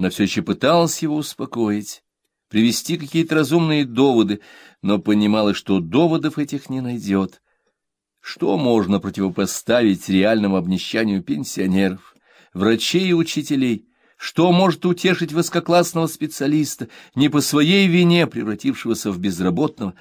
Она все еще пыталась его успокоить, привести какие-то разумные доводы, но понимала, что доводов этих не найдет. Что можно противопоставить реальному обнищанию пенсионеров, врачей и учителей? Что может утешить высококлассного специалиста, не по своей вине превратившегося в безработного?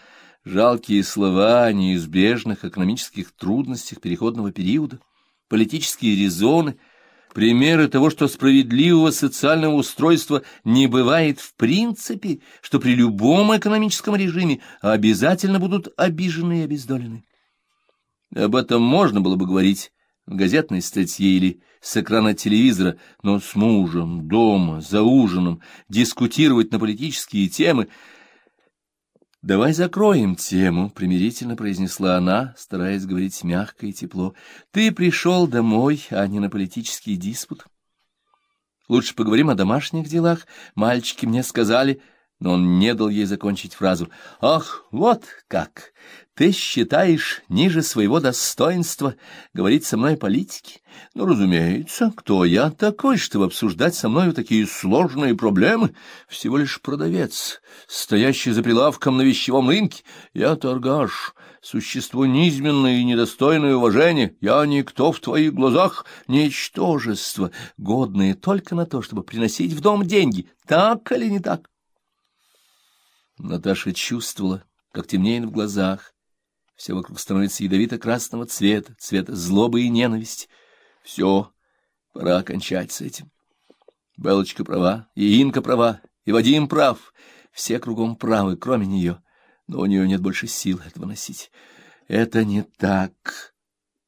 Жалкие слова о неизбежных экономических трудностях переходного периода, политические резоны — Примеры того, что справедливого социального устройства не бывает в принципе, что при любом экономическом режиме обязательно будут обижены и обездолены. Об этом можно было бы говорить в газетной статье или с экрана телевизора, но с мужем, дома, за ужином, дискутировать на политические темы — «Давай закроем тему», — примирительно произнесла она, стараясь говорить мягко и тепло. «Ты пришел домой, а не на политический диспут. Лучше поговорим о домашних делах. Мальчики мне сказали...» но он не дал ей закончить фразу. «Ах, вот как! Ты считаешь ниже своего достоинства говорить со мной о политике? Ну, разумеется, кто я такой, чтобы обсуждать со мною такие сложные проблемы? Всего лишь продавец, стоящий за прилавком на вещевом рынке. Я торгаш, существо низменное и недостойное уважения. Я никто в твоих глазах, ничтожество, годное только на то, чтобы приносить в дом деньги. Так или не так?» Наташа чувствовала, как темнеет в глазах. Все вокруг становится ядовито-красного цвета, цвета злобы и ненависти. Все, пора кончать с этим. Белочка права, и Инка права, и Вадим прав. Все кругом правы, кроме нее. Но у нее нет больше сил этого носить. Это не так.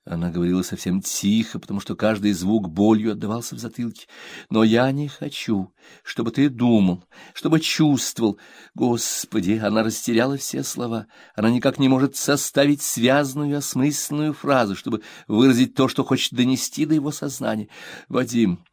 Она говорила совсем тихо, потому что каждый звук болью отдавался в затылке. Но я не хочу, чтобы ты думал, чтобы чувствовал. Господи, она растеряла все слова. Она никак не может составить связанную, осмысленную фразу, чтобы выразить то, что хочет донести до его сознания. Вадим,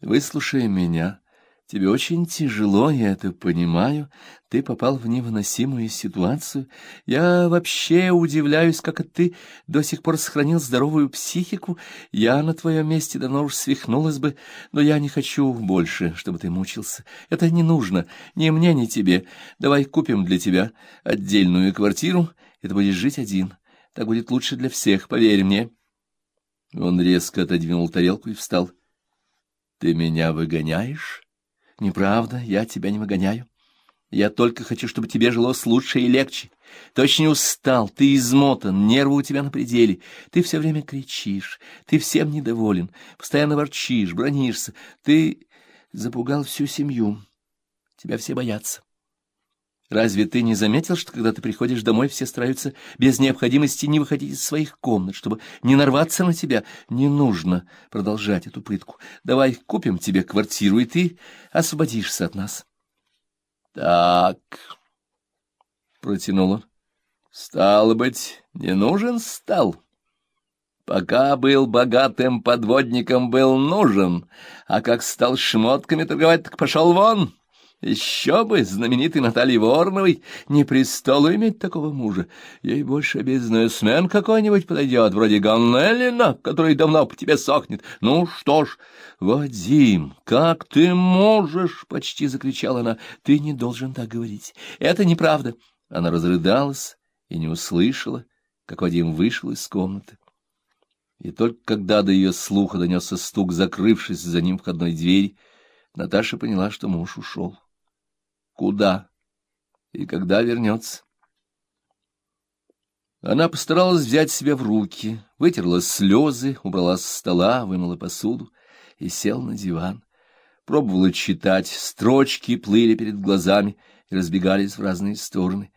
выслушай меня. Тебе очень тяжело, я это понимаю. Ты попал в невыносимую ситуацию. Я вообще удивляюсь, как ты до сих пор сохранил здоровую психику. Я на твоем месте давно уж свихнулась бы, но я не хочу больше, чтобы ты мучился. Это не нужно ни мне, ни тебе. Давай купим для тебя отдельную квартиру, и ты будешь жить один. Так будет лучше для всех, поверь мне. Он резко отодвинул тарелку и встал. — Ты меня выгоняешь? Неправда, я тебя не выгоняю. Я только хочу, чтобы тебе жилось лучше и легче. Ты очень устал, ты измотан, нервы у тебя на пределе. Ты все время кричишь, ты всем недоволен, постоянно ворчишь, бронишься. Ты запугал всю семью. Тебя все боятся. Разве ты не заметил, что когда ты приходишь домой, все стараются без необходимости не выходить из своих комнат, чтобы не нарваться на тебя? Не нужно продолжать эту пытку. Давай купим тебе квартиру, и ты освободишься от нас. — Так, — протянул он, — стало быть, не нужен стал. Пока был богатым подводником, был нужен, а как стал шмотками торговать, так пошел вон. — еще бы, знаменитой Наталье Вороновой, не пристало иметь такого мужа. Ей больше бизнесмен какой-нибудь подойдет, вроде Ганнеллина, который давно по тебе сохнет. Ну что ж, Вадим, как ты можешь? — почти закричала она. — Ты не должен так говорить. Это неправда. Она разрыдалась и не услышала, как Вадим вышел из комнаты. И только когда до ее слуха донесся стук, закрывшись за ним входной двери, Наташа поняла, что муж ушел куда и когда вернется. Она постаралась взять себя в руки, вытерла слезы, убрала с стола, вымыла посуду и села на диван. Пробовала читать, строчки плыли перед глазами и разбегались в разные стороны.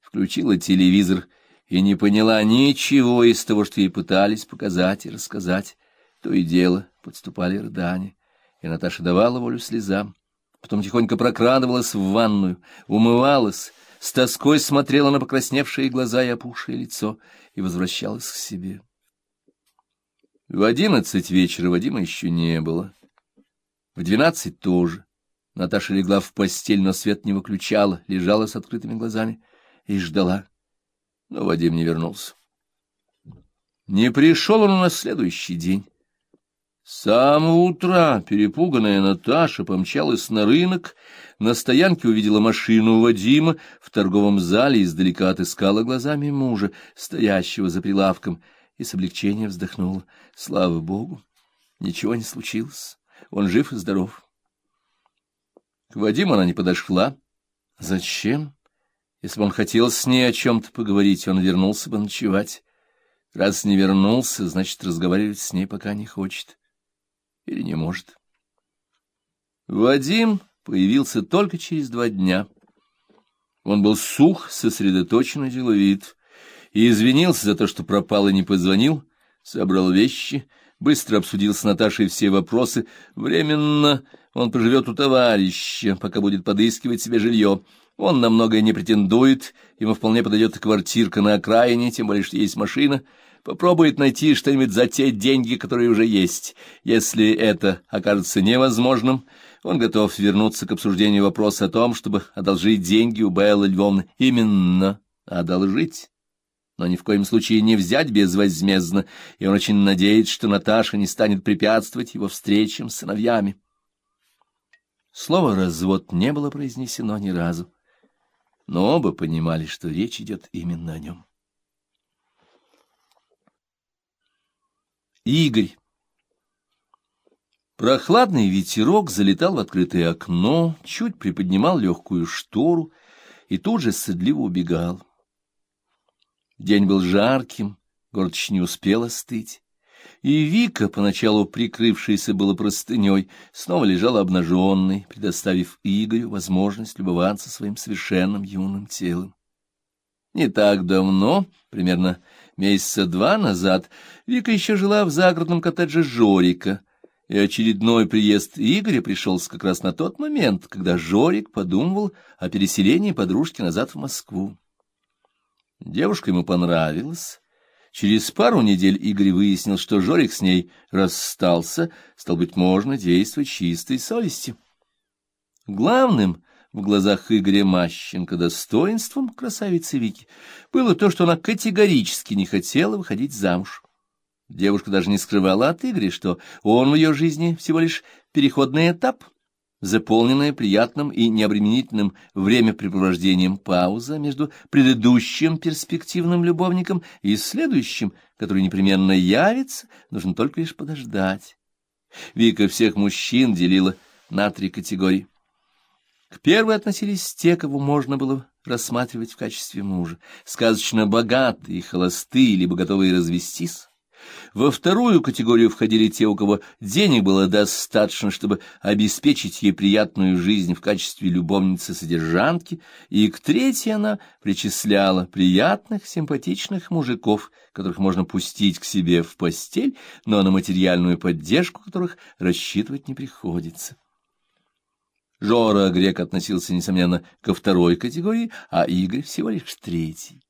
Включила телевизор и не поняла ничего из того, что ей пытались показать и рассказать. То и дело подступали рыдания, и Наташа давала волю слезам потом тихонько прокрадывалась в ванную, умывалась, с тоской смотрела на покрасневшие глаза и опухшее лицо и возвращалась к себе. В одиннадцать вечера Вадима еще не было. В двенадцать тоже. Наташа легла в постель, но свет не выключала, лежала с открытыми глазами и ждала. Но Вадим не вернулся. Не пришел он на следующий день. С самого утра перепуганная Наташа помчалась на рынок, на стоянке увидела машину Вадима, в торговом зале издалека отыскала глазами мужа, стоящего за прилавком, и с облегчением вздохнула. Слава Богу, ничего не случилось, он жив и здоров. К Вадиму она не подошла. Зачем? Если бы он хотел с ней о чем-то поговорить, он вернулся бы ночевать. Раз не вернулся, значит, разговаривать с ней пока не хочет или не может. Вадим появился только через два дня. Он был сух, сосредоточен и деловит, и извинился за то, что пропал и не позвонил, собрал вещи, быстро обсудил с Наташей все вопросы. Временно он поживет у товарища, пока будет подыскивать себе жилье. Он на многое не претендует, ему вполне подойдет квартирка на окраине, тем более, что есть машина — попробует найти что-нибудь за те деньги, которые уже есть. Если это окажется невозможным, он готов вернуться к обсуждению вопроса о том, чтобы одолжить деньги у Беллы Львовны. Именно одолжить. Но ни в коем случае не взять безвозмездно, и он очень надеется, что Наташа не станет препятствовать его встречам с сыновьями. Слово «развод» не было произнесено ни разу, но оба понимали, что речь идет именно о нем. Игорь. Прохладный ветерок залетал в открытое окно, чуть приподнимал легкую штору и тут же стыдливо убегал. День был жарким, город еще не успел остыть, и Вика, поначалу прикрывшаяся было простыней, снова лежала обнаженной, предоставив Игорю возможность любоваться своим совершенным юным телом. Не так давно, примерно месяца два назад, Вика еще жила в загородном коттедже Жорика, и очередной приезд Игоря пришелся как раз на тот момент, когда Жорик подумывал о переселении подружки назад в Москву. Девушка ему понравилась. Через пару недель Игорь выяснил, что Жорик с ней расстался, стал быть, можно действовать чистой совестью. Главным в глазах Игоря Мащенко достоинством красавицы Вики было то, что она категорически не хотела выходить замуж. Девушка даже не скрывала от Игоря, что он в ее жизни всего лишь переходный этап, заполненная приятным и необременительным времяпрепровождением пауза между предыдущим перспективным любовником и следующим, который непременно явится, нужно только лишь подождать. Вика всех мужчин делила на три категории. К первой относились те, кого можно было рассматривать в качестве мужа, сказочно богатые, холостые, либо готовые развестись. Во вторую категорию входили те, у кого денег было достаточно, чтобы обеспечить ей приятную жизнь в качестве любовницы-содержанки, и к третьей она причисляла приятных, симпатичных мужиков, которых можно пустить к себе в постель, но на материальную поддержку которых рассчитывать не приходится. Жора Грек относился, несомненно, ко второй категории, а Игорь всего лишь к третьей.